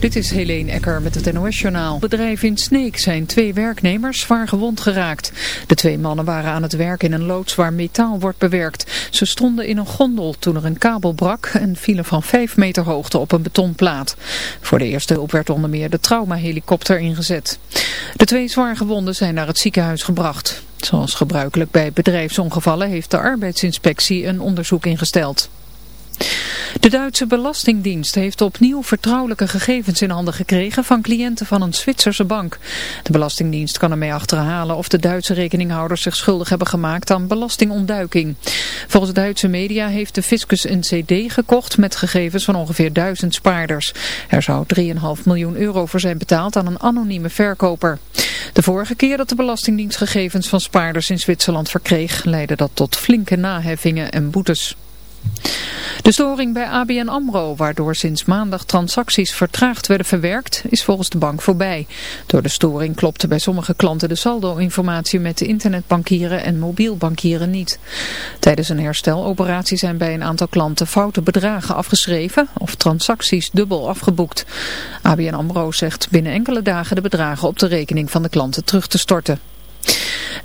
Dit is Helene Ecker met het NOS-journaal. Bedrijf in Sneek zijn twee werknemers zwaar gewond geraakt. De twee mannen waren aan het werk in een loods waar metaal wordt bewerkt. Ze stonden in een gondel toen er een kabel brak en vielen van 5 meter hoogte op een betonplaat. Voor de eerste hulp werd onder meer de traumahelikopter ingezet. De twee zwaar gewonden zijn naar het ziekenhuis gebracht. Zoals gebruikelijk bij bedrijfsongevallen heeft de arbeidsinspectie een onderzoek ingesteld. De Duitse Belastingdienst heeft opnieuw vertrouwelijke gegevens in handen gekregen van cliënten van een Zwitserse bank. De Belastingdienst kan ermee achterhalen of de Duitse rekeninghouders zich schuldig hebben gemaakt aan belastingontduiking. Volgens Duitse media heeft de fiscus een cd gekocht met gegevens van ongeveer duizend spaarders. Er zou 3,5 miljoen euro voor zijn betaald aan een anonieme verkoper. De vorige keer dat de Belastingdienst gegevens van spaarders in Zwitserland verkreeg, leidde dat tot flinke naheffingen en boetes. De storing bij ABN AMRO, waardoor sinds maandag transacties vertraagd werden verwerkt, is volgens de bank voorbij. Door de storing klopte bij sommige klanten de saldo-informatie met de internetbankieren en mobielbankieren niet. Tijdens een hersteloperatie zijn bij een aantal klanten foute bedragen afgeschreven of transacties dubbel afgeboekt. ABN AMRO zegt binnen enkele dagen de bedragen op de rekening van de klanten terug te storten.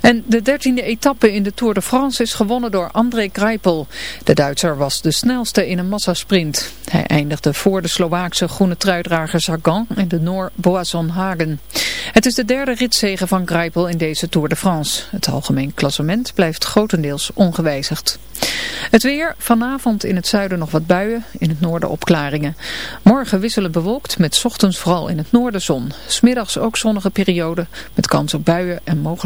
En de dertiende etappe in de Tour de France is gewonnen door André Greipel. De Duitser was de snelste in een massasprint. Hij eindigde voor de Slovaakse groene truidrager Sagan en de Noor Boasson Hagen. Het is de derde ritzege van Greipel in deze Tour de France. Het algemeen klassement blijft grotendeels ongewijzigd. Het weer, vanavond in het zuiden nog wat buien, in het noorden opklaringen. Morgen wisselen bewolkt met ochtends vooral in het noorden zon. Smiddags ook zonnige periode met kans op buien en mogelijk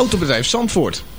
Autobedrijf Zandvoort.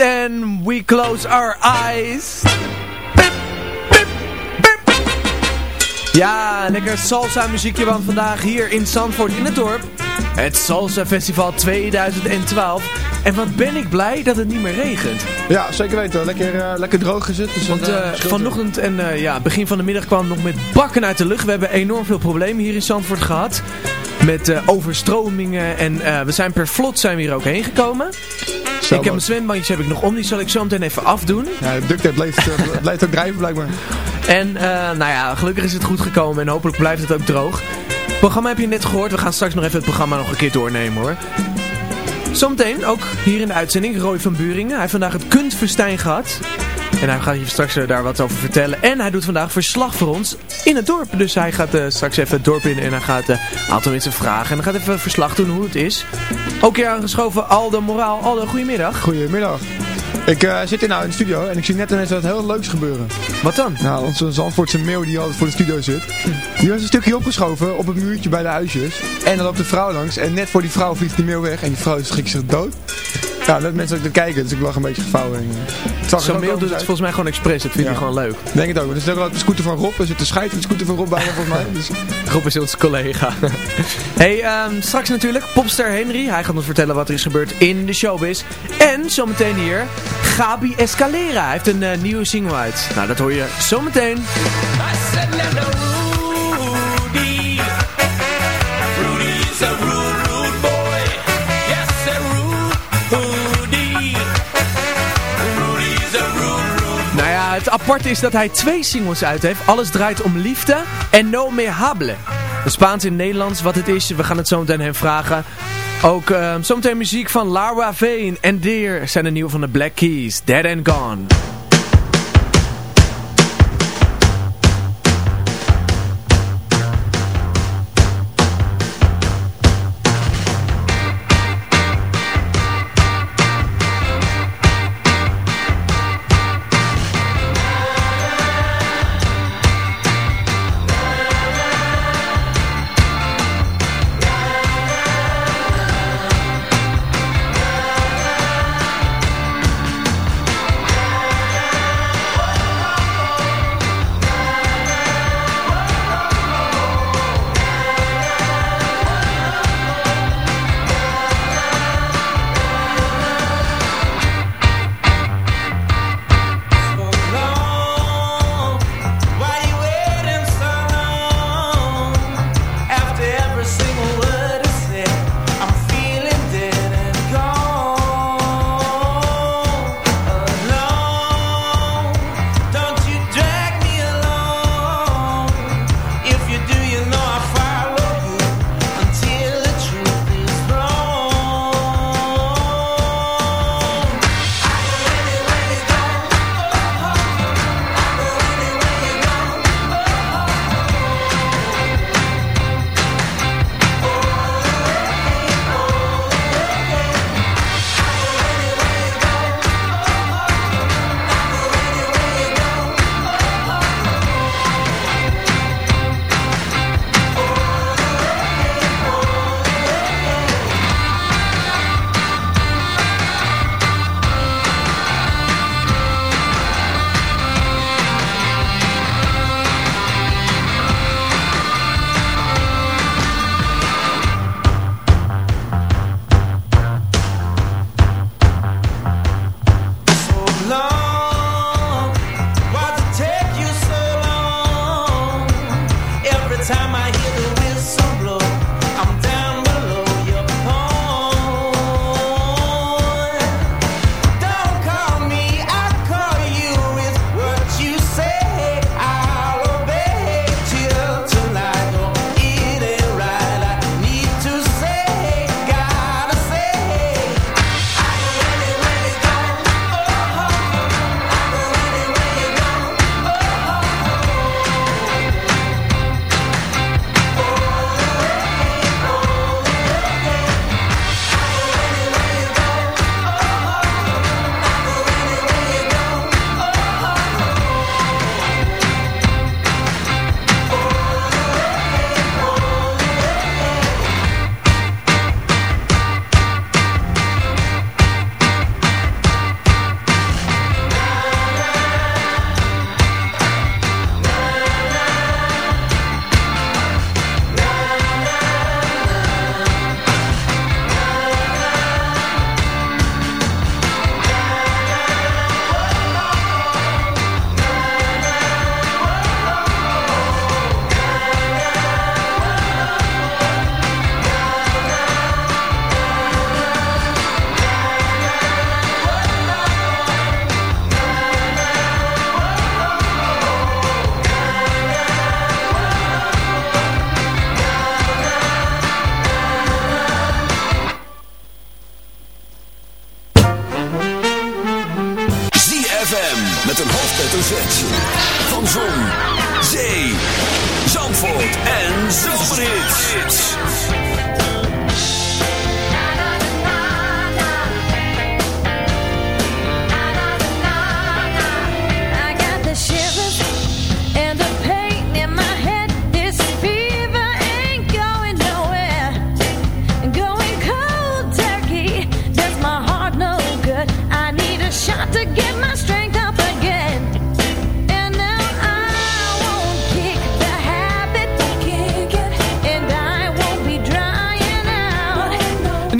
And we close our eyes. Ja, lekker salsa muziekje van vandaag hier in Zandvoort in het dorp. Het Salsa Festival 2012. En wat ben ik blij dat het niet meer regent. Ja, zeker weten. Lekker, uh, lekker droog is het. Dus Want uh, vanochtend en uh, ja, begin van de middag kwam nog met bakken uit de lucht. We hebben enorm veel problemen hier in Zandvoort gehad. Met overstromingen en we zijn per vlot zijn we hier ook heen gekomen. Ik heb mijn zwembandjes heb ik nog om, die zal ik zo meteen even afdoen. Ja, duct blijft, blijft ook drijven blijkbaar. En nou ja, gelukkig is het goed gekomen en hopelijk blijft het ook droog. Het programma heb je net gehoord. We gaan straks nog even het programma nog een keer doornemen hoor. Zometeen ook hier in de uitzending Roy van Buringen. Hij heeft vandaag het Kunstfestijn gehad. En hij gaat je straks daar wat over vertellen. En hij doet vandaag verslag voor ons in het dorp. Dus hij gaat uh, straks even het dorp in en hij gaat een uh, aantal mensen vragen. En hij gaat even verslag doen hoe het is. Ook hier aangeschoven Aldo Moraal. Aldo, goedemiddag. Goedemiddag. Ik uh, zit hier nou in de studio en ik zie net ineens wat heel leuks gebeuren. Wat dan? Nou, onze Zandvoortse meeuw die altijd voor de studio zit. Die was een stukje opgeschoven op het muurtje bij de huisjes. En dan loopt de vrouw langs en net voor die vrouw vliegt die meeuw weg en die vrouw schrikt zich dood. Ja, dat mensen ook te kijken, dus ik lag een beetje gevouwen. Zo'n mail doet het volgens mij gewoon expres, dat vind je gewoon leuk. Denk het ook, er is ook de scooter van Rob, er zit de scheid van de scooter van Rob bij volgens mij. Dus... Rob is onze collega. hey, um, straks natuurlijk popster Henry, hij gaat ons vertellen wat er is gebeurd in de showbiz. En zometeen hier, Gabi Escalera, hij heeft een uh, nieuwe single uit. Nou, dat hoor je zometeen. Het aparte is dat hij twee singles uit heeft. Alles draait om liefde en No Me Hable. De Spaans in Nederlands, wat het is, we gaan het zo meteen hem vragen. Ook uh, zometeen muziek van Lara Vane en Deer zijn de nieuwe van de Black Keys, Dead and Gone.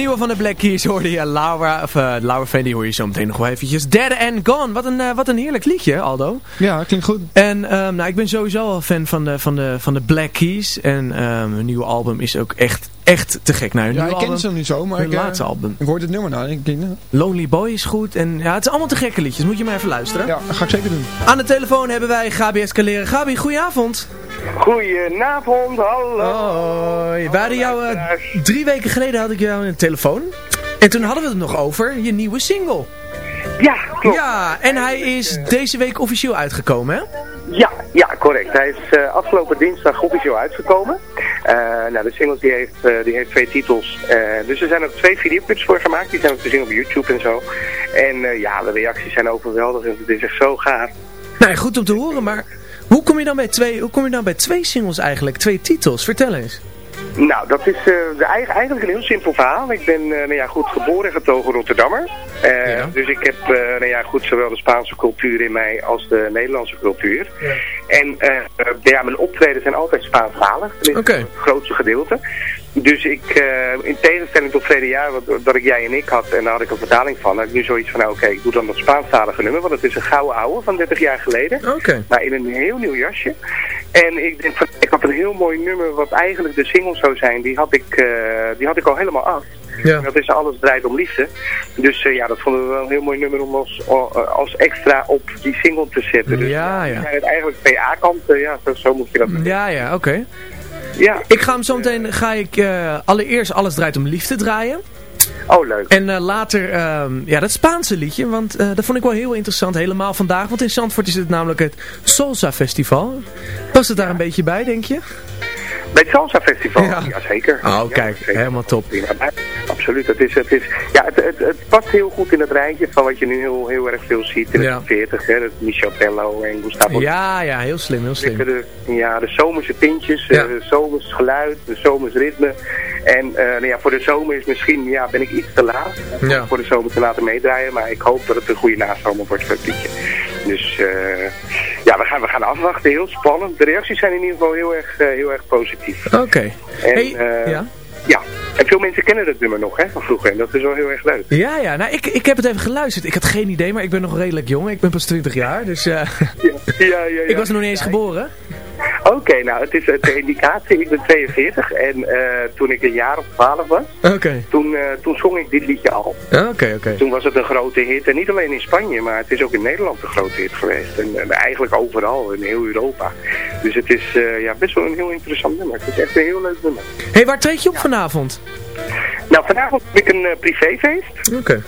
Nieuwe van de Black Keys hoorde je Laura, of uh, Laura Fan, die hoor je zo meteen nog wel eventjes. Dead and Gone, wat een, uh, wat een heerlijk liedje Aldo. Ja, klinkt goed. En um, nou, ik ben sowieso al fan van de, van de, van de Black Keys. En um, hun nieuwe album is ook echt, echt te gek. Nou, hun ja, ik ken album, ze nog niet zo, maar hun ik, uh, laatste album. ik hoor het nummer nou. Ik denk, nou. Lonely Boy is goed. En ja, het is allemaal te gekke liedjes. Moet je maar even luisteren. Ja, dat ga ik zeker doen. Aan de telefoon hebben wij Gabi Escaleren. Gabi, goedenavond. Goedenavond, hallo. Hoi. We hadden jou, uh, drie weken geleden had ik jou in de telefoon. En toen hadden we het nog over je nieuwe single. Ja, klopt. Ja, en hij is deze week officieel uitgekomen, hè? Ja, ja, correct. Hij is uh, afgelopen dinsdag officieel uitgekomen. Uh, nou, de single die heeft, uh, die heeft twee titels. dus er zijn ook twee videoclips voor gemaakt. Die zijn ook te zien op YouTube en zo. En ja, de reacties zijn overweldigend. Het is echt zo gaaf. Nou, goed om te horen, maar hoe kom je dan bij twee, hoe kom je dan bij twee singles eigenlijk? Twee titels? Vertel eens. Nou, dat is uh, eigenlijk een heel simpel verhaal. Ik ben uh, nou ja, goed geboren en getogen Rotterdammer. Uh, ja. Dus ik heb nou ja, goed, zowel de Spaanse cultuur in mij als de Nederlandse cultuur. Ja. En ja, mijn optreden zijn altijd Spaanstalig. Okay. Het grootste gedeelte. Dus ik, in tegenstelling tot verleden jaar, wat, dat ik jij en ik had, en daar had ik een vertaling van, had ik nu zoiets van, nou, oké, okay, ik doe dan dat Spaanstalige nummer, want het is een gouden ouwe van 30 jaar geleden. Okay. Maar in een heel nieuw jasje. En ik denk van, ik had een heel mooi nummer wat eigenlijk de single zou zijn, die had ik, uh, die had ik al helemaal af. Ja. Dat is Alles draait om liefde. Dus uh, ja, dat vonden we wel een heel mooi nummer om als, als extra op die single te zetten. Dus ja, ja. het eigenlijk PA-kant, uh, ja, zo, zo moet je dat doen. Ja, ja, oké. Okay. Ja. Ik ga hem zo meteen, ga ik uh, allereerst Alles draait om liefde draaien. Oh, leuk. En uh, later, uh, ja, dat Spaanse liedje, want uh, dat vond ik wel heel interessant, helemaal vandaag. Want in Zandvoort is het namelijk het Salsa Festival. Past het daar een beetje bij, denk je? Bij het Salsa Festival? Ja. Jazeker. Oh, kijk, zeker. helemaal top. Absoluut. Het, is, het, is, ja, het, het, het, past heel goed in het rijtje van wat je nu heel, heel erg veel ziet in ja. de 40. Hè, Michel Tello en Gustavo. Ja, ja, heel slim, heel slim. De, ja, de zomerse tintjes, Ja. de zomers geluid, de zomers ritme. En uh, nou ja, voor de zomer is misschien, ja, ben ik iets te laat Ja. voor de zomer te laten meedraaien. Maar ik hoop dat het een goede nazomer wordt voor het liedje. Dus uh, ja, we gaan, we gaan afwachten. Heel spannend. De reacties zijn in ieder geval heel erg, uh, heel erg positief. Oké. Okay. En, Hey, ja. Ja. En veel mensen kennen dat nummer nog, hè, van vroeger. En dat is wel heel erg leuk. Ja, ja. Nou, ik, ik heb het even geluisterd. Ik had geen idee, maar ik ben nog redelijk jong. Ik ben pas 20 jaar, dus uh, ja, ja, ja, ja. ik was nog niet eens geboren. Oké, okay, nou, het is de indicatie. Ik ben 42 en uh, toen ik een jaar of 12 was. Okay. toen, uh, toen zong ik dit liedje al. Oké, okay, oké. Toen was het een grote hit. En niet alleen in Spanje, maar het is ook in Nederland een grote hit geweest. En, en eigenlijk overal, in heel Europa. Dus het is uh, ja, best wel een heel interessant nummer. Het is echt een heel leuk nummer. Hé, hey, waar treed je op vanavond? Nou, vanavond heb ik een privéfeest. Oké.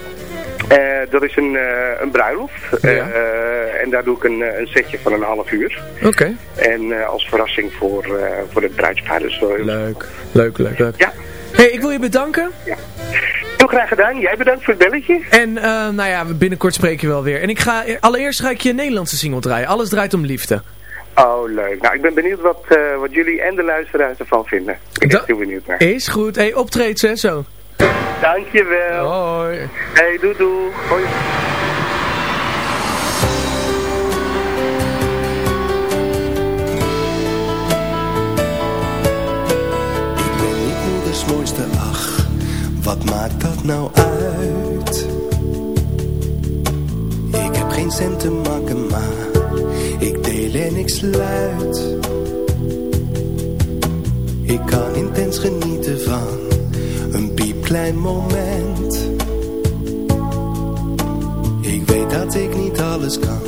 Dat is een, uh, een bruiloft. Ja. Uh, en daar doe ik een, een setje van een half uur. Oké. Okay. En als verrassing voor, voor het bruidspaar. Dus leuk. leuk, leuk, leuk. Ja. hey, ik wil je bedanken. Ja. Heel graag gedaan. Jij bedankt voor het belletje. En nou ja, binnenkort spreek je wel weer. En ik ga, allereerst ga ik je Nederlandse single draaien. Alles draait om liefde. Oh, leuk. Nou, ik ben benieuwd wat, wat jullie en de luisteraars ervan vinden. Ik ben echt heel benieuwd naar. Is goed. Hey, optreed hè, zo. Dankjewel. Hoi. Hey, doei doei. Hoi. Ik ben niet moeders mooiste, ach, wat maakt dat nou uit? Ik heb geen cent te maken, maar ik deel en ik sluit. Ik kan intens genieten van klein moment. Ik weet dat ik niet alles kan,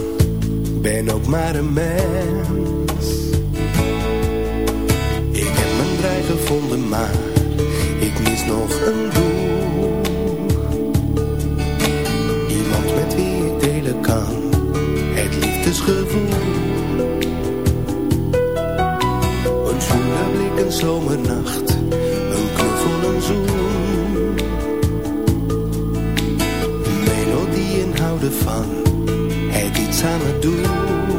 ben ook maar een mens. Ik heb mijn draai gevonden, maar ik mis nog een doel. Iemand met wie ik delen kan, het liefdesgevoel. Een zoele blik, een zomernacht, een knuffel, een zoen. hou ervan. Het iets aan me doen.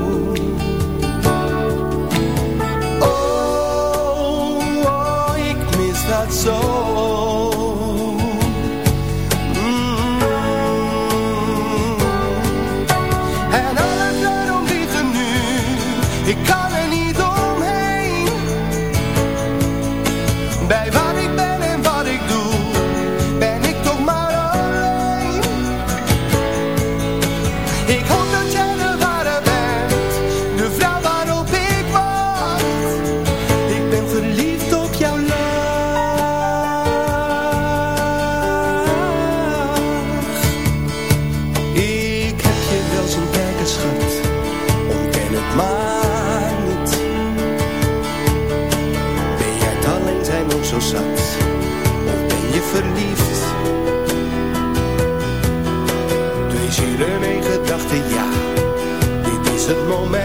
het moment.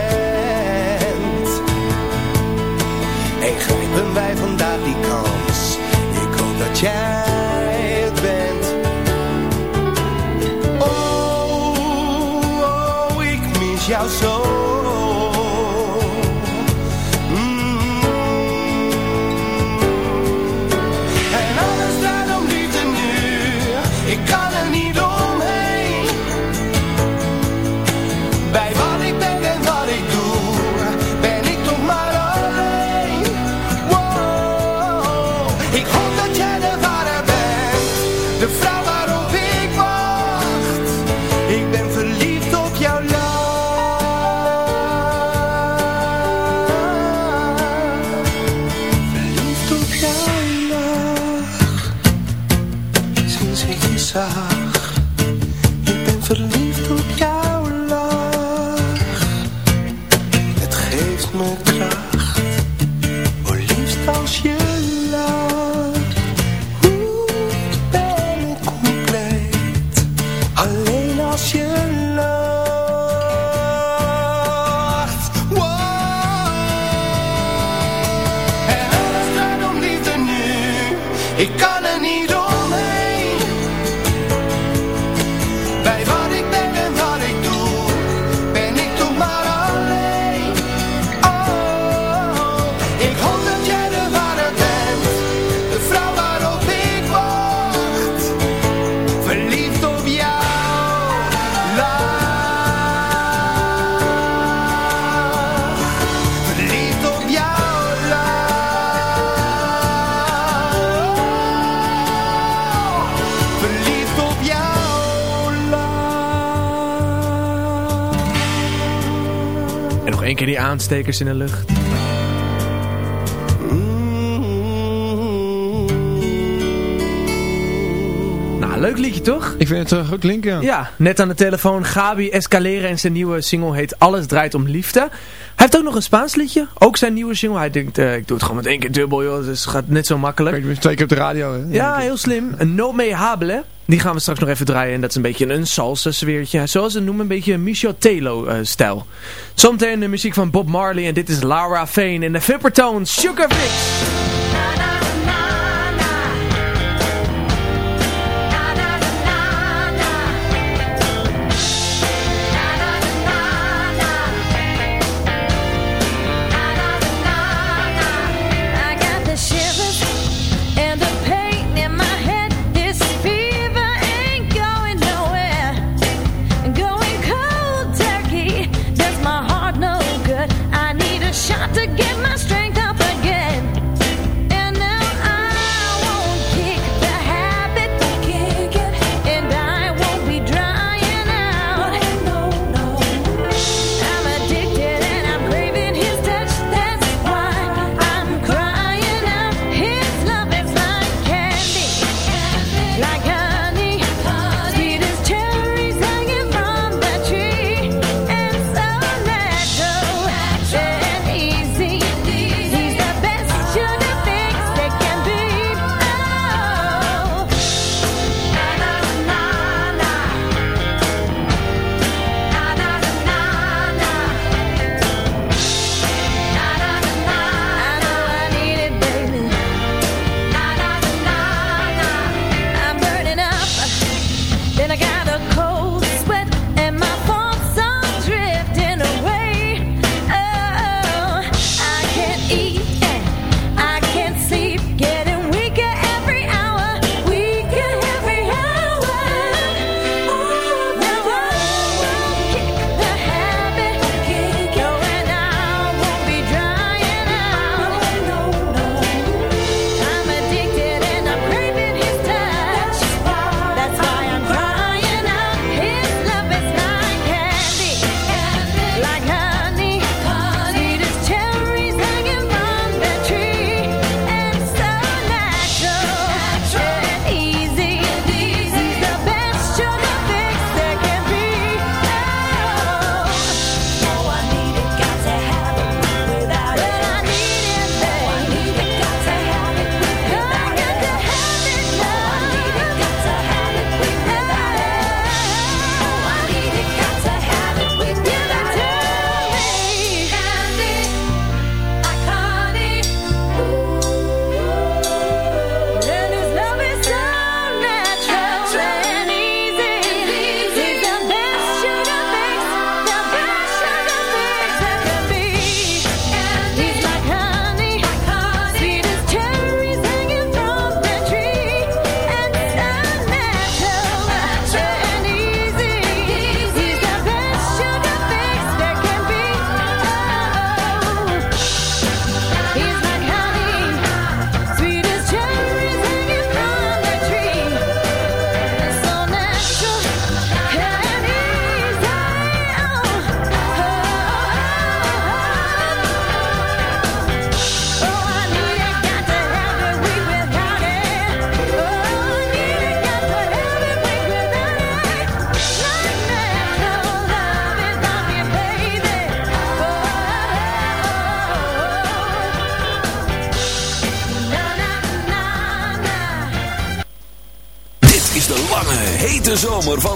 één keer die aanstekers in de lucht. Mm-hmm. Nou, Leuk liedje toch? Ik vind het uh, goed klinken. Ja. ja, net aan de telefoon Gabi Escaleren en zijn nieuwe single heet Alles draait om liefde heeft ook nog een Spaans liedje. Ook zijn nieuwe single. Hij denkt, eh, ik doe het gewoon met één keer dubbel, joh. Dus het gaat net zo makkelijk. Ik twee keer op de radio. Ja, heel slim. No Me Hable. Die gaan we straks nog even draaien. En dat is een beetje een salsa sfeertje. Zoals ze noemen, een beetje een Michel Telo-stijl. Eh, Zometeen de muziek van Bob Marley. En dit is Laura Fane en de Vippertones Sugarfix.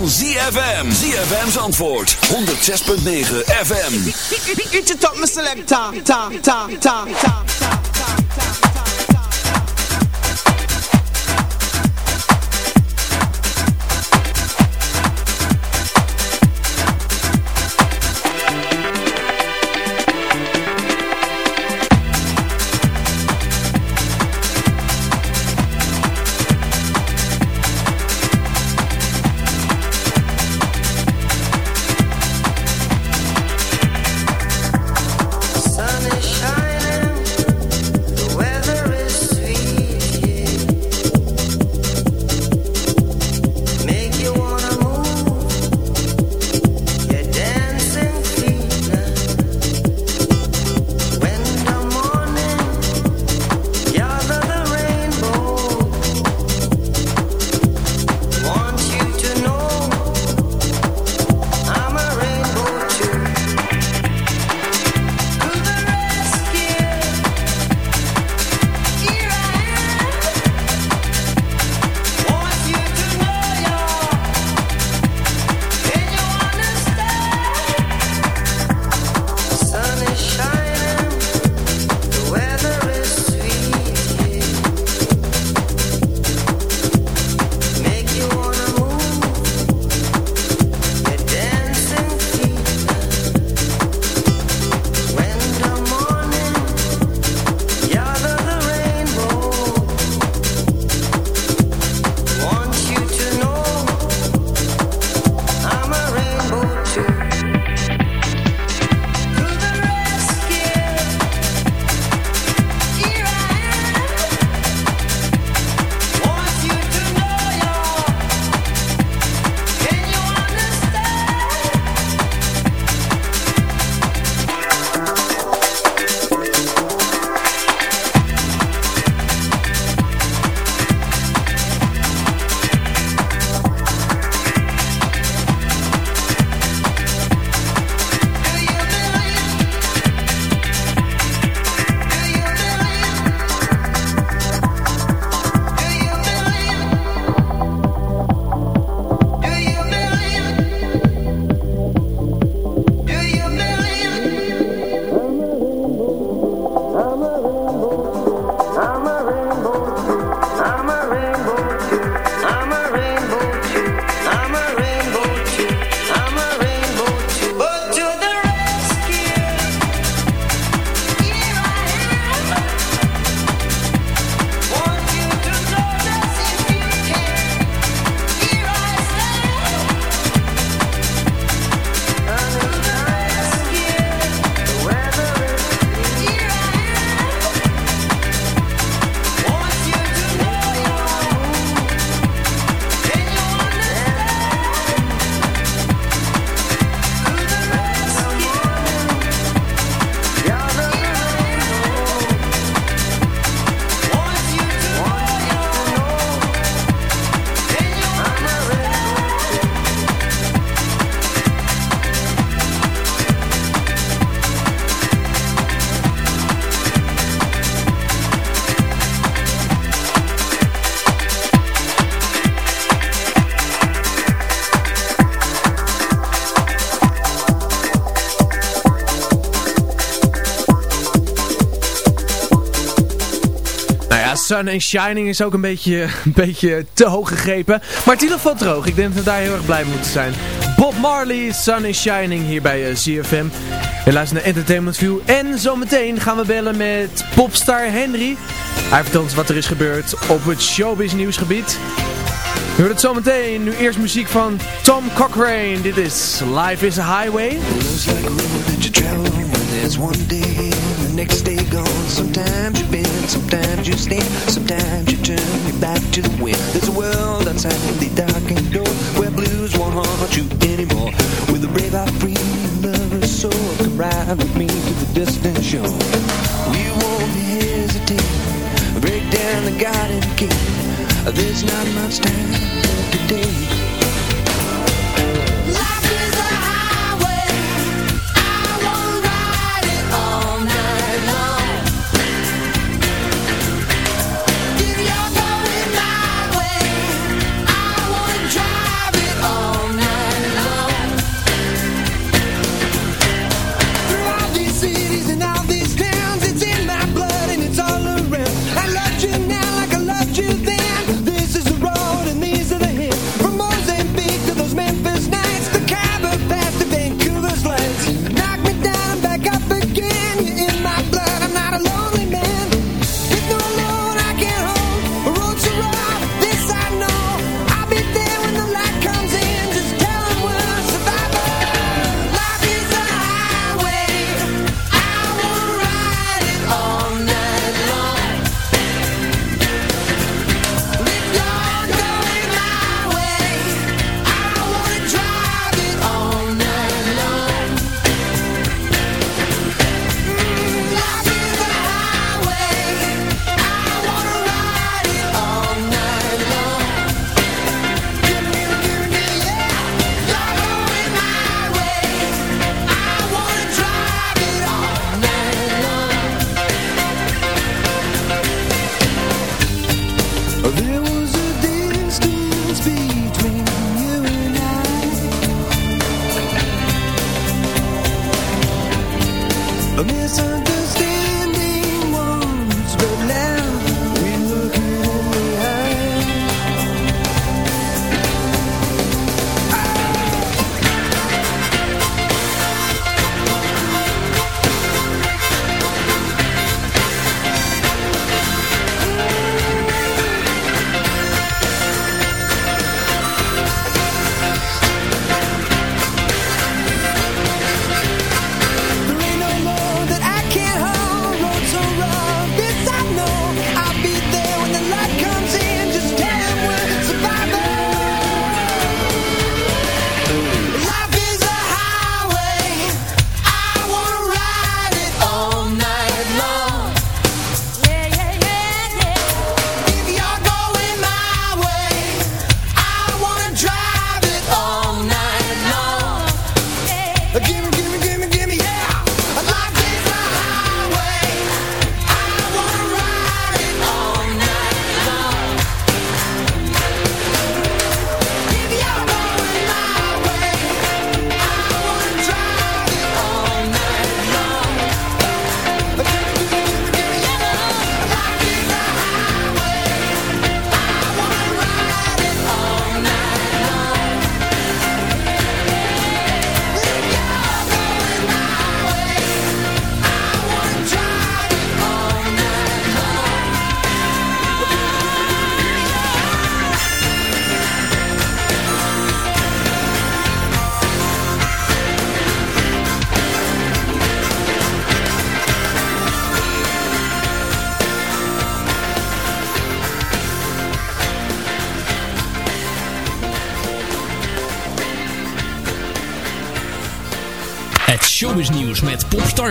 Van ZFM. ZFM's antwoord 106.9 FM. Eat it up, my selector. Ta, ta, ta, ta, ta. Sun and Shining is ook een beetje, een beetje te hoog gegrepen. Maar het is in droog. Ik denk dat we daar heel erg blij moeten zijn. Bob Marley, Sun is Shining hier bij uh, CFM. Je luistert naar Entertainment View. En zometeen gaan we bellen met popstar Henry. Hij vertelt ons wat er is gebeurd op het showbiz nieuwsgebied. Hoort het zometeen. Nu eerst muziek van Tom Cochrane. Dit is Life is a Highway. There's one day the next day gone. Sometimes you bend, sometimes you stand, sometimes you turn your back to the wind. There's a world outside the darkened door where blues won't haunt you anymore. With a brave heart free and lover's soul, come ride with me to the distant shore. We won't hesitate, break down the garden gate. There's not much time today.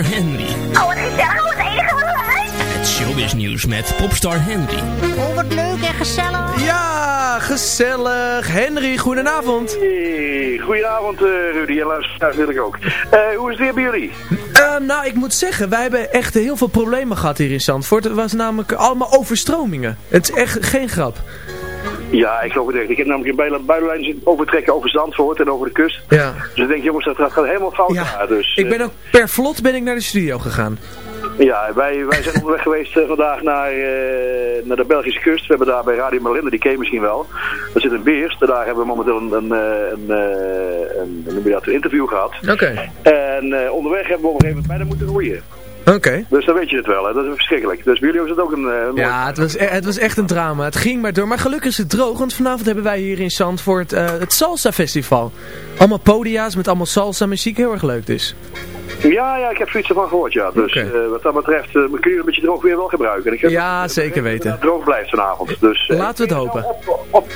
Popstar Henry. Oh, wat gezellig. Wat enige wat leuk. Het showbiznieuws met popstar Henry. Oh, wat leuk en gezellig. Ja, gezellig. Henry, goedenavond. Hey, goedenavond eh, Rudy en luisteraars natuurlijk ook. Eh, hoe is het weer bij jullie? Eh, nou, ik moet zeggen, wij hebben echt heel veel problemen gehad hier in Zandvoort. Het was namelijk allemaal overstromingen. Het is echt geen grap. Ja, ik geloof het echt. Ik heb namelijk een buitenlijn zitten overtrekken over Zandvoort en over de kust. Ja. Dus ik denk, jongens, dat gaat helemaal fout daar. Dus, Ik ben eh, ook per vlot ben ik naar de studio gegaan. Ja, wij, wij zijn onderweg geweest eh, vandaag naar, eh, naar de Belgische kust. We hebben daar bij Radio Marinde, die ken je misschien wel. Daar zit een Beerst. Daar hebben we momenteel een, een, een, een, een, een, een interview gehad. Oké. En onderweg hebben we op een gegeven moment bijna moeten roeien. Oké. Dus dan weet je het wel, hè. dat is verschrikkelijk. Dus bij jullie was het ook een, eh, Ja, het was, e- het was echt een drama. Het ging maar door. Maar gelukkig is het droog, want vanavond hebben wij hier in Zandvoort eh, het Salsa Festival. Allemaal podia's met allemaal salsa muziek, heel erg leuk dus. Ja, ja, ik heb zoiets ervan gehoord, ja. Dus eh, wat dat betreft eh, kun je een beetje droog weer wel gebruiken. En ik heb Ja, zeker weten. dat het droog blijft vanavond. Dus, eh, Laten we het hopen. op, op,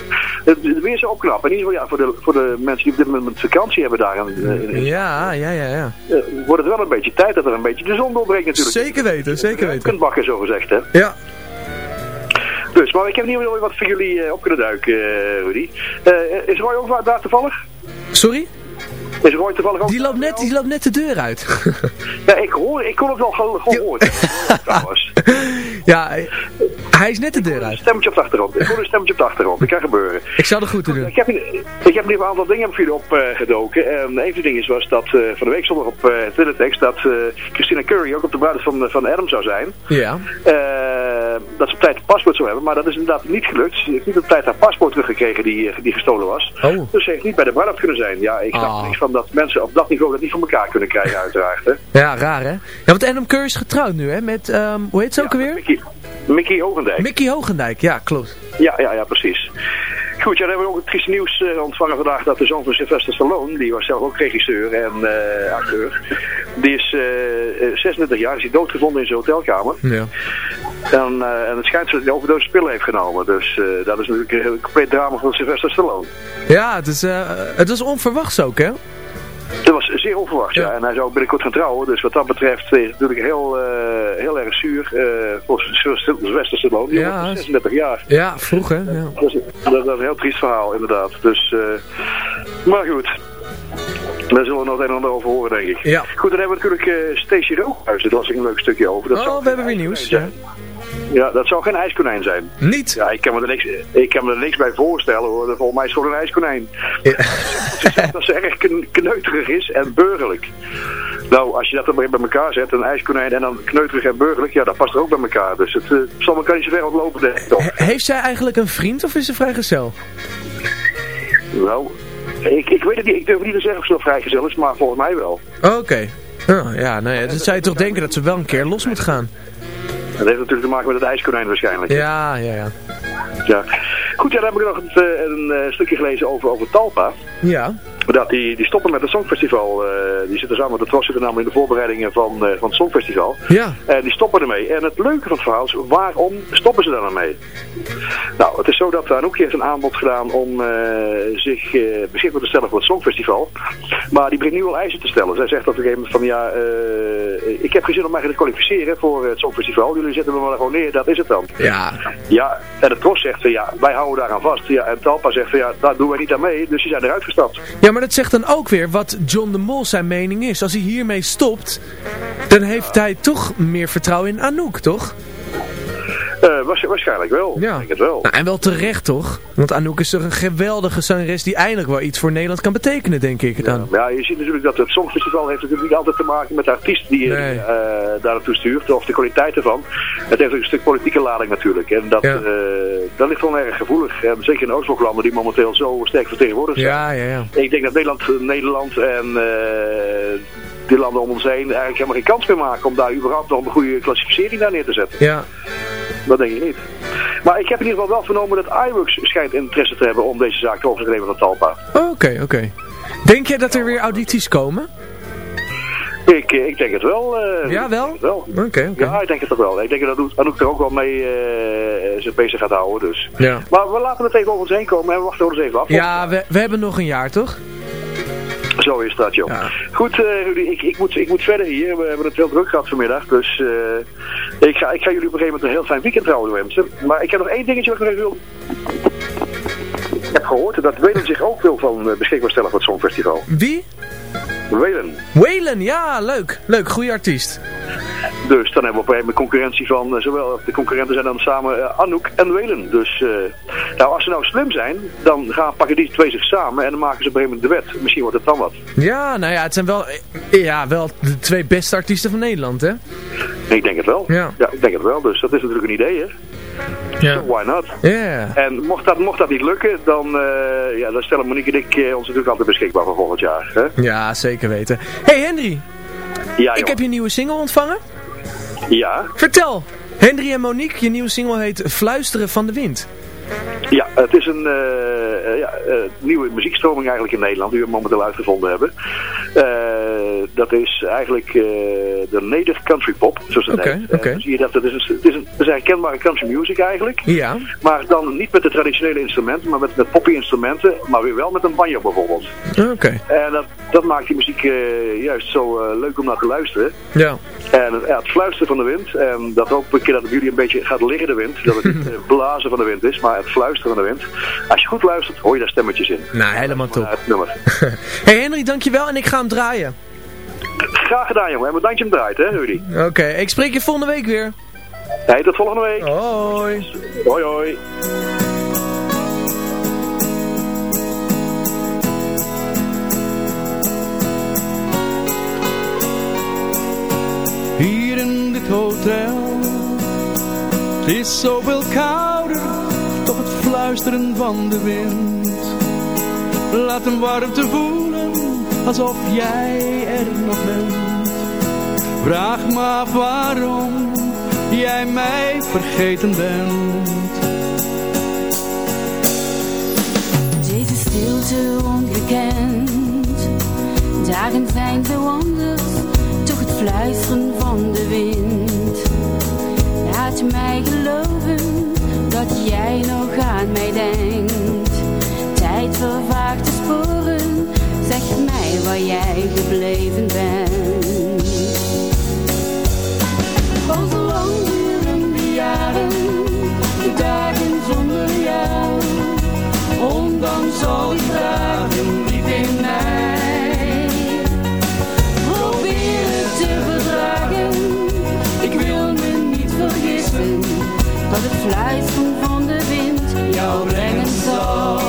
het het weer zo opknappen. In ieder geval ja, voor, de, voor de mensen die op dit moment vakantie hebben daar. In, Ja, ja, ja, ja. eh, wordt het wel een beetje tijd dat er een beetje de zon doorbreekt natuurlijk. Zeker weten, zeker weten. kunt bakken, zo gezegd, hè. Ja. Dus, maar ik heb in ieder geval wat voor jullie eh, op kunnen duiken, eh, Rudy. Eh, is Roy ook daar toevallig? Sorry? Is Roy toevallig ook Die loopt net, die loopt net de deur uit. Ja, ik hoor, ik kon het wel ge- gehoord. trouwens. ja, hij is net de deur Een uit. stemmetje op de achtergrond. Ik hoor een stemmetje op de achtergrond. Dat kan gebeuren. Ik zal er goed doen. Ik heb, ik heb nu een aantal dingen voor jullie opgedoken. en een van die dingen was dat eh, van de week er op uh, Teletext dat eh, Christina Curry ook op de bruiloft van, van Adam zou zijn. Ja. Eh, dat ze op tijd een paspoort zou hebben, maar dat is inderdaad niet gelukt. Ze heeft niet op tijd haar paspoort teruggekregen die, eh, die gestolen was. Oh. Dus ze heeft niet bij de bruiloft kunnen zijn. Ja, ik snap Ah. niks van dat mensen op dat niveau dat niet van elkaar kunnen krijgen uiteraard. Hè. Ja, raar hè? Ja, want Adam Curry is getrouwd nu hè, met, ehm, hoe heet ze ook alweer? Mickey, Mickey Hogendijk. Mickey Hogendijk, ja, klopt. Ja, ja, ja, precies. Goed, ja, dan hebben we ook het trieste nieuws eh, ontvangen vandaag dat de zoon van Sylvester Stallone, die was zelf ook regisseur en eh, acteur, die is eh, eh, 36 jaar, is hij doodgevonden in zijn hotelkamer. Ja. En, en het schijnt dat hij overdosis pillen heeft genomen, dus dat is natuurlijk een compleet drama van Sylvester Stallone. Ja, het, is, het was onverwachts ook hè? Dat was zeer onverwacht, ja. En hij zou binnenkort gaan trouwen, dus wat dat betreft is het natuurlijk heel, eh, heel erg zuur eh voor Sylvester Stallone. Ja. jongen is 36 jaar. Ja, vroeg hè? Ja. Dat is, dat is een heel triest verhaal, inderdaad. Dus, eh, maar goed. Daar zullen we nog het een en ander over horen, denk ik. Ja. Goed, dan hebben we natuurlijk uh, Stacey Rookhuizen. Daar was ik een leuk stukje over. Dat Oh, we hebben weer nieuws. Ja. Ja, dat zou geen ijskonijn zijn. Niet? Ja, ik kan me er niks, ik kan me er niks bij voorstellen hoor. Volgens mij is het gewoon een ijskonijn. Ja. dat ze erg kn- kneuterig is en burgerlijk. Nou, als je dat dan bij elkaar zet, een ijskonijn en dan kneuterig en burgerlijk, ja, dat past er ook bij elkaar. Dus het eh, zal elkaar niet zo ver ontlopen, denk ik. He- heeft zij eigenlijk een vriend of is ze vrijgezel? Nou, ik, ik weet het niet. Ik durf niet te zeggen of ze nog vrijgezel is, maar volgens mij wel. Oké. Oh, ja, nou ja, dan zou je toch denken dat ze wel een keer los moet gaan. Dat heeft natuurlijk te maken met het ijskonijn waarschijnlijk. Ja, ja, ja. Ja. Goed, ja, dan heb ik nog het, eh, een eh, stukje gelezen over, over Talpa. Ja. Dat die, die stoppen met het Songfestival. eh, die zitten samen met de Tros zitten namelijk in de voorbereidingen van, eh, van het Songfestival. Ja. En die stoppen ermee. En het leuke van het verhaal is, waarom stoppen ze daar dan mee? Nou, het is zo dat Anouk heeft een aanbod gedaan om eh, zich beschikbaar te stellen voor het Songfestival. Maar die begint nu al eisen te stellen. Zij zegt op een gegeven moment van, ja, ik heb geen zin om mij te kwalificeren voor het Songfestival. Jullie zetten me maar gewoon neer, dat is het dan. Ja. Ja, en de Tros zegt van, ja, wij houden daaraan vast. Ja, en Talpa zegt van, ja, daar doen wij niet aan mee. Dus die zijn eruit gestapt. Ja, maar dat zegt dan ook weer wat John de Mol zijn mening is. Als hij hiermee stopt, dan heeft hij toch meer vertrouwen in Anouk, toch? Eh, waars- waarschijnlijk wel. Ja. Ik denk het wel. Nou, en wel terecht, toch? Want Anouk is toch een geweldige zangeres die eindelijk wel iets voor Nederland kan betekenen, denk ik dan. Ja, je ziet natuurlijk dat het Songfestival heeft natuurlijk niet altijd te maken met de artiest die je Nee. eh, daar naartoe stuurt, of de kwaliteit ervan. Het heeft ook een stuk politieke lading natuurlijk. En dat, Ja. eh, dat ligt wel erg gevoelig. Zeker in Oostbloklanden die momenteel zo sterk vertegenwoordigd zijn. Ja, ja, ja. Ik denk dat Nederland, Nederland en die landen om ons heen eigenlijk helemaal geen kans meer maken om daar überhaupt nog een goede klassificering daar neer te zetten. Ja. Dat denk ik niet. Maar ik heb in ieder geval wel vernomen dat iWorks schijnt interesse te hebben om deze zaak te over te nemen van Talpa. Oké, oké. Denk jij dat er weer audities komen? Ik, eh, ik denk het wel. eh, Ja, wel? wel. Oké, oké. Ja, ik denk het toch wel. Ik denk dat Anouk- Anouk er ook wel mee eh, zich bezig gaat houden. Dus. Ja. Maar we laten het even over ons heen komen en we wachten ons even af. Ja, we, we hebben nog een jaar, toch? Zo is dat, joh. Goed, eh, Rudy, ik, ik, moet, ik moet verder hier. We hebben het heel druk gehad vanmiddag. Dus eh, ik, ga, ik ga jullie op een gegeven moment een heel fijn weekend houden wensen. Maar ik heb nog één dingetje wat ik nog even wil... Heb gehoord dat Welen zich ook wil van eh, beschikbaar stellen voor het Songfestival. Wie? Welen. Waylon, ja, leuk. Leuk, goede artiest. Dus dan hebben we op een gegeven moment concurrentie van, eh, zowel de concurrenten zijn dan samen eh, Anouk en Welen. Dus nou, als ze nou slim zijn, dan gaan, pakken die twee zich samen en dan maken ze op een gegeven moment de wet. Misschien wordt het dan wat. Ja, nou ja, het zijn wel, ja, wel de twee beste artiesten van Nederland, hè? Ik denk het wel. Ja. ik denk het wel. Dus dat is natuurlijk een idee, hè. Ja. So why not? En mocht dat, mocht dat niet lukken, dan, eh, ja, dan stellen Monique en ik eh, ons natuurlijk altijd beschikbaar voor volgend jaar. Hè? Ja, zeker weten. hey Henry, Ja, ik heb je nieuwe single ontvangen. ja. Vertel. Henry en Monique, je nieuwe single heet Fluisteren van de Wind. Ja, het is een eh, eh, ja, eh, nieuwe muziekstroming eigenlijk in Nederland die we momenteel uitgevonden hebben. Dat is eigenlijk de neder country pop, zoals het heet. dan zie je dat het is, een, het is een, het is herkenbare country music eigenlijk. Ja. Maar dan niet met de traditionele instrumenten, maar met, met poppy instrumenten, maar weer wel met een banjo bijvoorbeeld. Oké. En dat, dat maakt die muziek juist zo leuk om naar te luisteren. Ja. En het fluisteren van de wind. En dat ook een keer dat het jullie een beetje gaat liggen de wind. Dat het blazen van de wind is, maar het fluisteren van de wind. Als je goed luistert, hoor je daar stemmetjes in. Nou, helemaal top. Het nummer. hey Henry, dankjewel en ik ga hem draaien. Graag gedaan jongen. En bedankt je hem draait hè Rudy. Oké, ik spreek je volgende week weer. Hey, tot volgende week. Hoi. Hoi hoi. Hier in dit hotel Het is zoveel kouder Toch het fluisteren van de wind. Laat een warmte voelen Alsof jij er nog bent. Vraag me af waarom Jij mij vergeten bent. Deze stilte ongekend, dagen zijn zo anders, toch het fluisteren van de wind. Laat mij geloven jij nog aan mij denkt. Tijd vervaagt de sporen, zeg mij waar jij gebleven bent. Al zo lang duren jaren, de dagen zonder jou. Ondanks al die vragen diep in mij. Probeer te verdragen. De het van de wind jou brengen zal.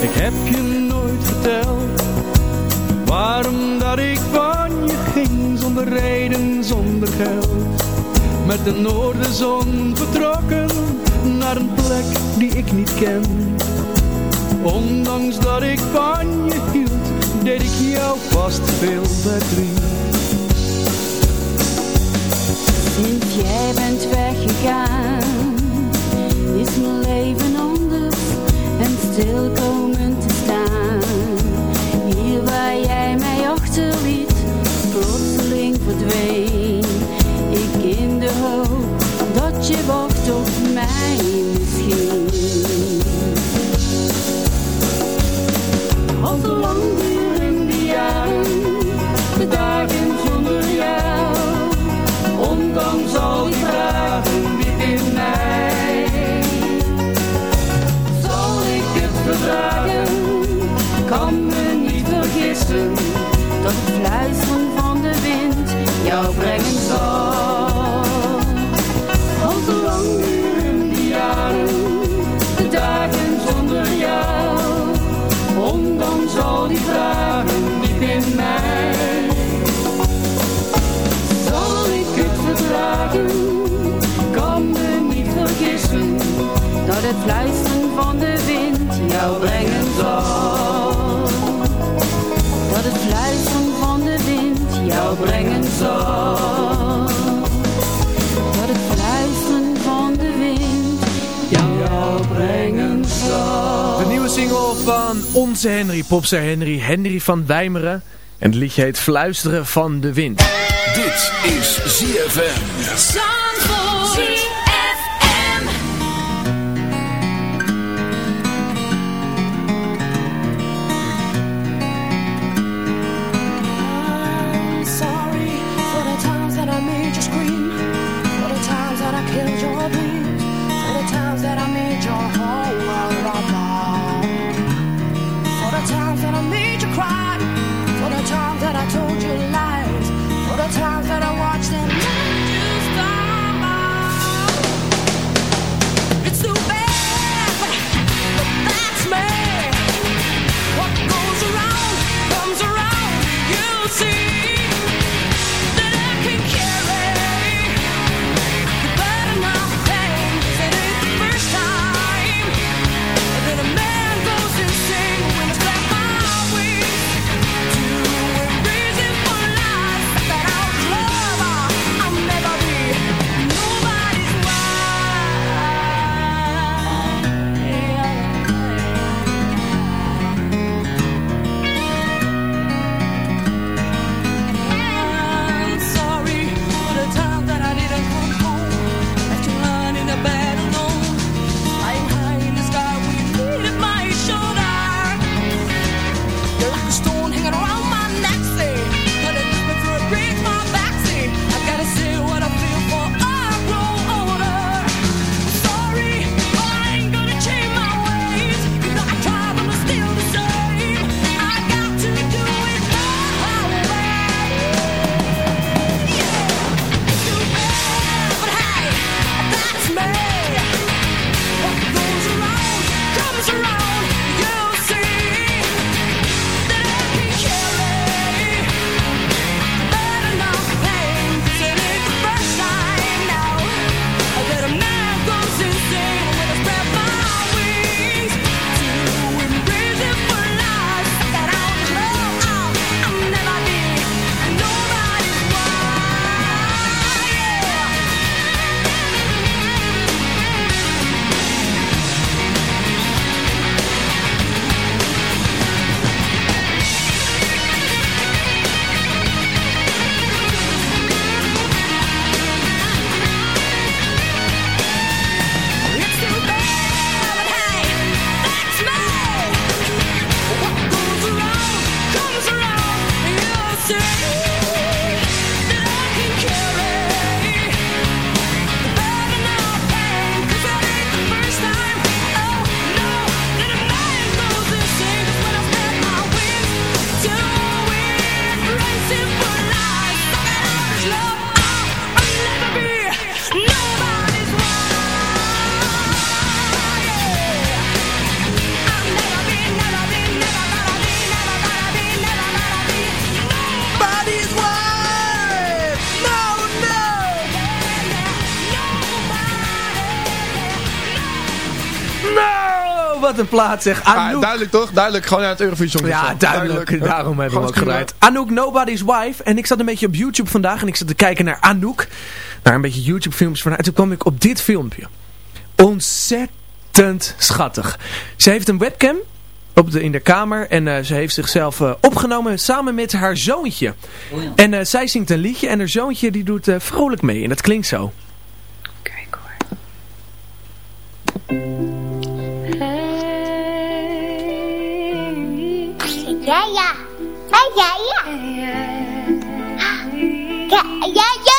Ik heb je nooit verteld waarom dat ik van je ging zonder reden, zonder geld. Met de noordenzon vertrokken naar een plek die ik niet ken Ondanks dat ik van je hield, deed ik jou vast veel verdriet. Sinds jij bent weggegaan, is mijn leven anders en stil komen te staan. Hier waar jij mij achterliet, plotseling verdween. Ik in de hoop dat je wacht op mij misschien. Al te lang duren die jaren, de dagen zonder jou. Ondanks al die vragen diep in mij Zal ik het verdragen? Kan me niet vergissen Dat het fluisteren van de wind jou brengen zal onze Henry, popster Henry, Henry van Wijmeren. En het liedje heet Fluisteren van de Wind. Dit is ZFM. I'm times that wat een plaat zeg. Ah, Anouk. duidelijk toch? Duidelijk, gewoon uit het Eurovision Ja, duidelijk. Daarom hebben we ook gedraaid. Anouk Nobody's Wife. En ik zat een beetje op YouTube vandaag en ik zat te kijken naar Anouk. Naar een beetje YouTube filmpjes van haar. En toen kwam ik op dit filmpje. Ontzettend schattig. Ze heeft een webcam op de, in de kamer. En eh, ze heeft zichzelf eh, opgenomen samen met haar zoontje. En eh, zij zingt een liedje en haar zoontje die doet eh, vrolijk mee. En dat klinkt zo. Ja, ja. Ah, ja, ja. Ja, ja, ja.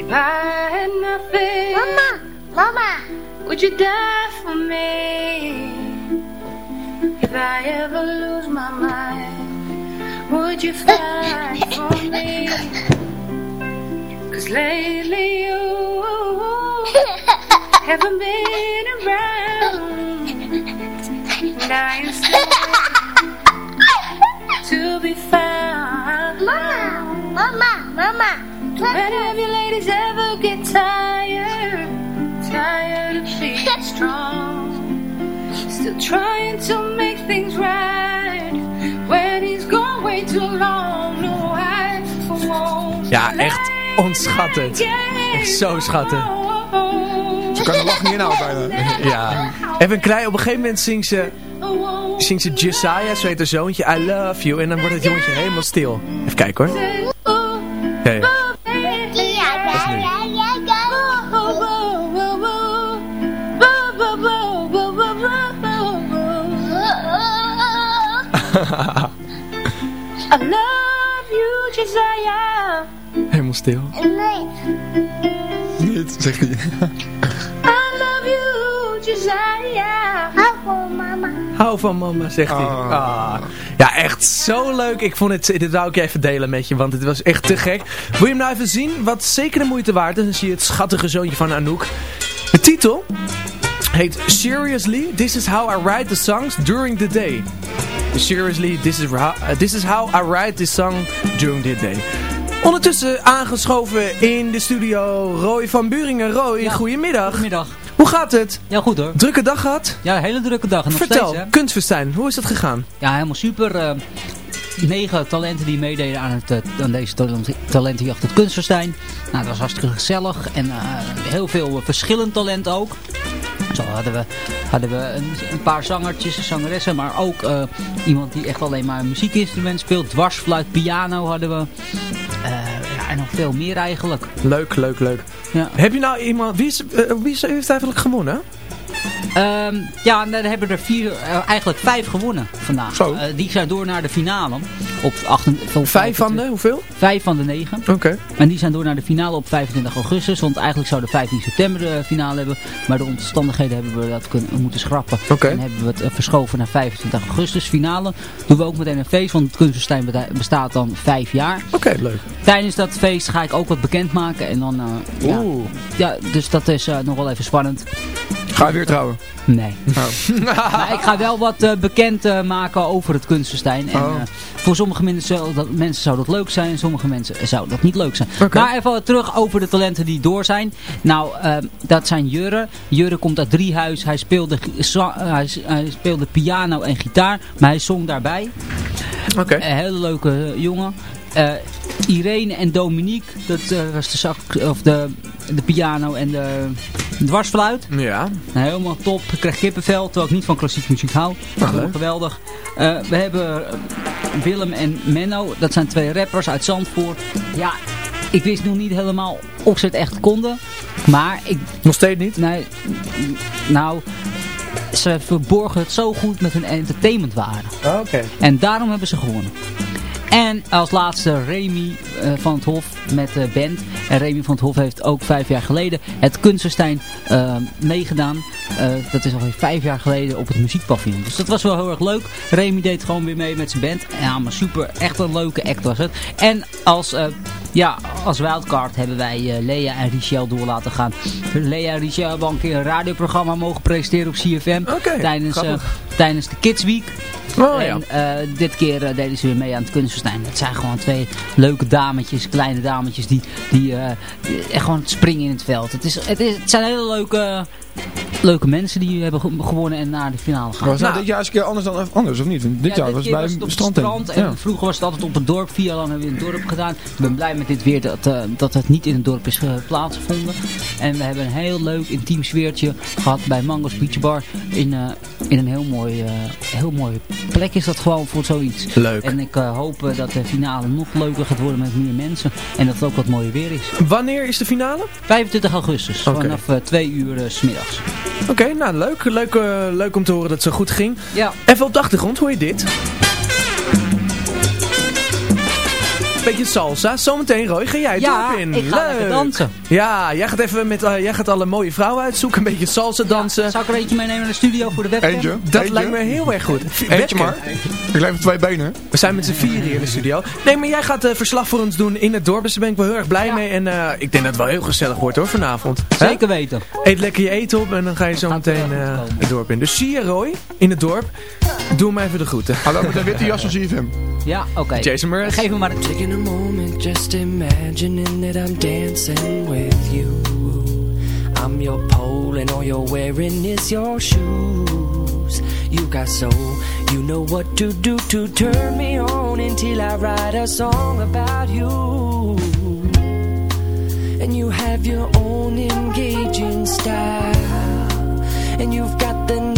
If I had nothing, Mama, mama. would you die for me? If I ever lose my mind, would you fight for me? Cause lately you haven't been around. And I am still to be found. Mama, mama, mama. Any of you ladies ever get tired? Tired of being strong? Still trying to make things right when he's gone way too long. No, I won't. Ja, echt ontschattend. Echt zo schattig. Kan de lach niet inhouden bijna. Ja. Even een klein, op een gegeven moment zingt ze, zingt ze Josiah, zo heet haar zoontje, I love you. En dan wordt het jongetje helemaal stil. Even kijken hoor. Ja, ja. I love you, Josiah. Helemaal stil. Nee. Niet, zegt hij. Hou voor mama. Hou van mama, zegt hij. Ah. Ja, echt zo leuk. Ik vond het, dit wou ik even delen met je, want het was echt te gek. Wil je hem nou even zien? Wat zeker de moeite waard is. Dan zie je het schattige zoontje van Anouk. De titel heet Seriously, This is How I Write the Songs During the Day. Seriously, This is, how, uh, this is How I Write this Song During the Day. Ondertussen aangeschoven in de studio Roy van Buringen. Roy, goedemiddag. Goedemiddag. Hoe gaat het? Ja, goed hoor. Drukke dag gehad? Ja, een hele drukke dag. En nog Vertel, steeds, hè? kunstfestijn, hoe is het gegaan? Ja, helemaal super. eh, negen talenten die meededen aan, het, eh, aan deze talentenjacht het kunstfestijn. Nou, dat was hartstikke gezellig. En eh, heel veel verschillend talent ook. Zo hadden we, hadden we een, een paar zangertjes, zangeressen, maar ook iemand die echt alleen maar een muziekinstrument speelt. Dwarsfluit, piano hadden we. Ja, en nog veel meer eigenlijk. Leuk, leuk, leuk. Ja. Heb je nou iemand, wie, is, eh, wie is, heeft eigenlijk gewonnen? Ehm, ja, en dan hebben er vier, eh, eigenlijk vijf gewonnen vandaag. Zo. Eh, die zijn door naar de finale. Op 28, Vijf van de, hoeveel? Vijf van de negen. Oké. En die zijn door naar de finale op 25 augustus. Want eigenlijk zou de 15 september de finale hebben. Maar door omstandigheden hebben we dat kunnen, moeten schrappen. Oké. En hebben we het eh, verschoven naar 25 augustus. Finale doen we ook meteen een feest. Want het kunstfestijn beta- bestaat dan vijf jaar. Oké, leuk. Tijdens dat feest ga ik ook wat bekendmaken. En dan, eh, ja, Oeh. ja, dus dat is nog wel even spannend. Ga je weer trouwen? Nee. maar ik ga wel wat eh, bekend eh, maken over het kunstfestijn. En Oh. eh, voor sommige mensen zou, dat, mensen zou dat leuk zijn. Sommige mensen zou dat niet leuk zijn. Maar even terug over de talenten die door zijn. Nou, dat zijn Jurre. Jurre komt uit Driehuis. Hij speelde, hij, hij speelde piano en gitaar. Maar hij zong daarbij. Oké. Een hele leuke jongen. Eh, Irene en Dominique, dat eh, was de, zak, of de, de piano en de dwarsfluit. Ja. Nou, helemaal top. Ik krijg kippenvel, terwijl ik niet van klassiek muziek hou. Geweldig. Eh, we hebben Willem en Menno. Dat zijn twee rappers uit Zandvoort. Ja, ik wist nog niet helemaal of ze het echt konden. Maar ik... Nog steeds niet? Nee, nou... Ze verborgen het zo goed met hun entertainmentwaarde. Oké. En daarom hebben ze gewonnen. En als laatste Remy eh, van het Hof met de band. En Remy van het Hof heeft ook vijf jaar geleden het Kunstenstein eh, meegedaan. Eh, dat is alweer vijf jaar geleden op het muziekpavillon. Dus dat was wel heel erg leuk. Remy deed gewoon weer mee met zijn band. Ja, maar super. Echt een leuke act was het. En als, eh, ja, als wildcard hebben wij Lea en Richel door laten gaan. Lea en Richel hebben al een keer een radioprogramma mogen presenteren op CFM. Tijdens, tijdens de Kids Week. Oh, en eh, dit keer eh, deden ze weer mee aan het kunstenstein. Het zijn gewoon twee leuke dametjes, kleine dametjes, die, die, eh, die echt gewoon springen in het veld. Het, is, het, is, het zijn hele leuke, leuke mensen die hebben ge- gewonnen en naar de finale gaan. Was nou, dit jaar eens een keer anders dan anders, of niet? Want Dit Ja, jaar was bij het het strand. strand en vroeger was het altijd op het dorp. Vier jaar lang hebben we in het dorp gedaan. Ik ben blij met dit weer dat, eh, dat het niet in het dorp is uh, plaatsgevonden. En we hebben een heel leuk intiem sfeertje gehad bij Mango's Beach Bar. In, eh, in een heel mooi, heel mooie plek is dat gewoon voor zoiets. Leuk. En ik hoop dat de finale nog leuker gaat worden met meer mensen. En dat het ook wat mooier weer is. Wanneer is de finale? 25 augustus, vanaf twee uur eh, Oké, nou leuk. Leuk, eh, leuk om te horen dat het zo goed ging. Ja. Even op de achtergrond, hoor je dit? Beetje salsa. Zometeen, Roy, ga jij het Ja, dorp in. ik ga Leuk. dansen. Ja, jij gaat even met, eh, jij gaat alle mooie vrouwen uitzoeken. Een beetje salsa dansen. Zal ik er eentje meenemen naar de studio voor de webcam? Eentje? Dat Eentje? lijkt me heel erg goed. Eentje Webcam. maar. Ik leef op twee benen. We zijn met z'n vieren hier in de studio. Nee, maar jij gaat eh, verslag voor ons doen in het dorp. Dus daar ben ik wel heel erg blij mee. En eh, ik denk dat het wel heel gezellig wordt hoor, vanavond. Zeker weten. Eet lekker je eten op en dan ga je zo meteen eh, het dorp in. Dus zie je Roy in het dorp. Doe hem even de groeten. Hallo met een witte jas van CFM. Ja, oké. Jason Mraz. Geef me maar een Taking a moment, just imagining that I'm dancing with you. I'm your pole, and all you're wearing is your shoes. You got soul, you know what to do to turn me on until I write a song about you. And you have your own engaging style, and you've got the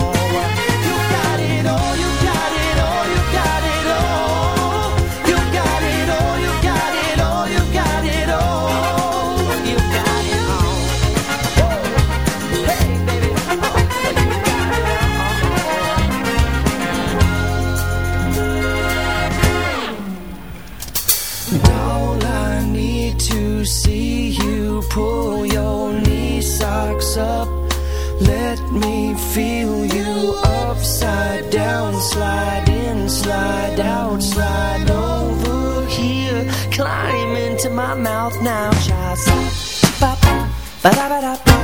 Ba ba da ba da ba,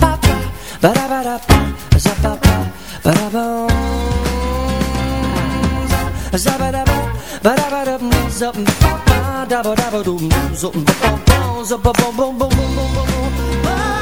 ba ba ba da ba da ba, ba ba ba da ba. Zabba-dabba, ba-dabba-dum, zup, ba-ba, dabba-dabba-dum, zup, ba-ba-bum, zup, ba-bum-bum-bum-bum-bum-bum. Butterfly,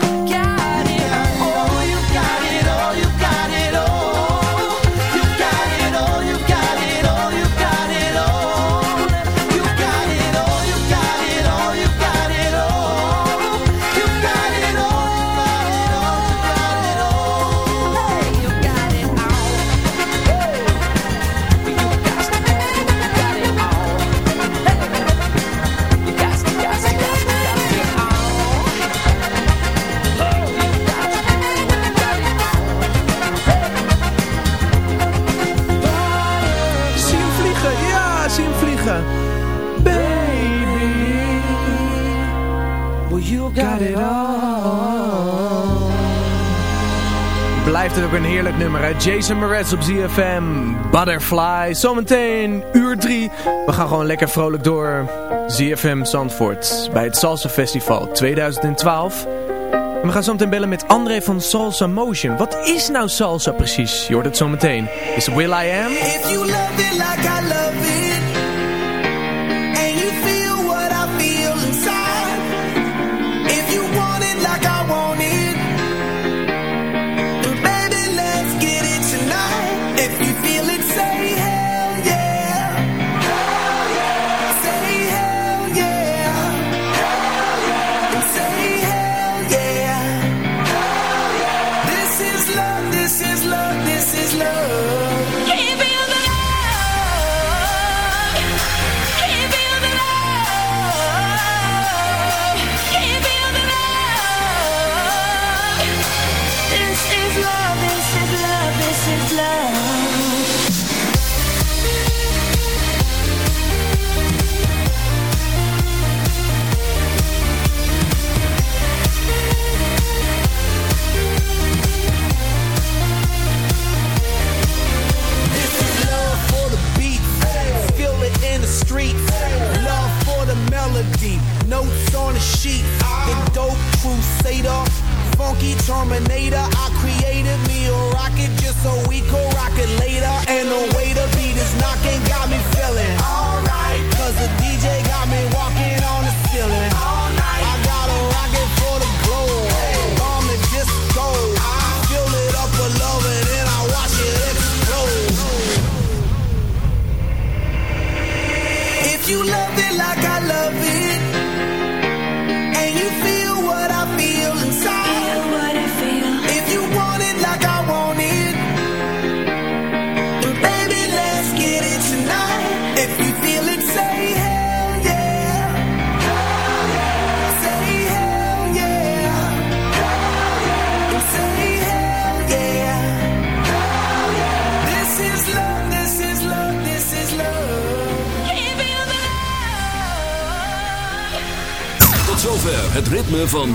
ook een heerlijk nummer, hè? Jason Mraz op ZFM, Butterfly. Zometeen uur drie. We gaan gewoon lekker vrolijk door. ZFM Zandvoort bij het Salsa Festival 2012. En we gaan zometeen bellen met André van Salsa Motion. Wat is nou salsa precies? Je hoort het zometeen. Is Will I Am? If you love it like I love it.